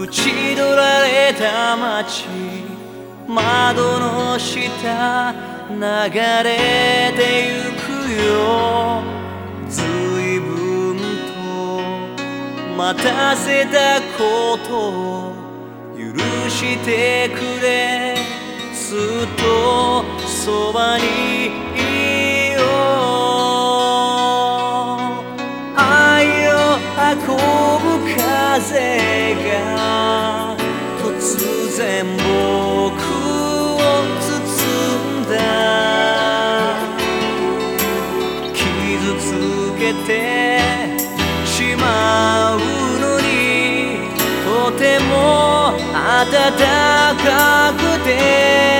縁取られた街窓の下流れてゆくよ。随分と待たせたことを許してくれ。ずっとそばにいよう。愛を運ぶ風が突然僕を包んだ傷つけてしまうのにとても暖かくて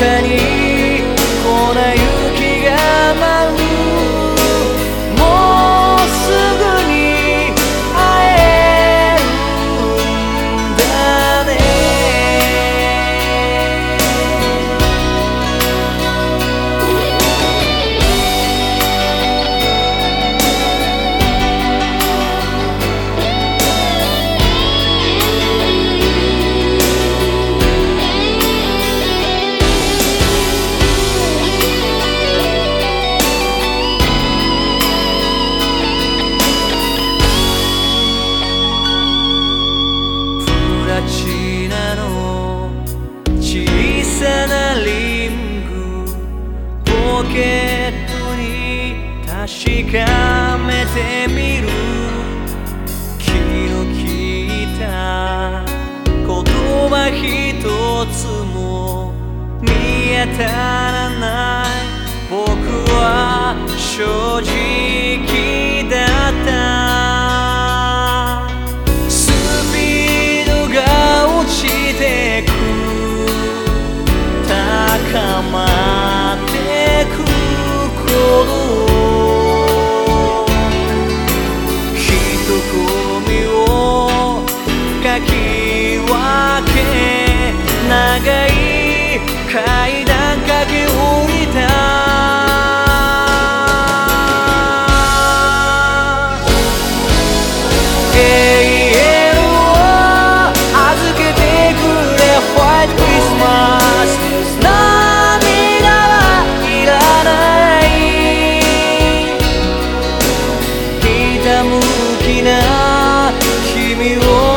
中にかめてみる。気の利いた言葉一つも見当たらない。僕は正直ひたむきな君を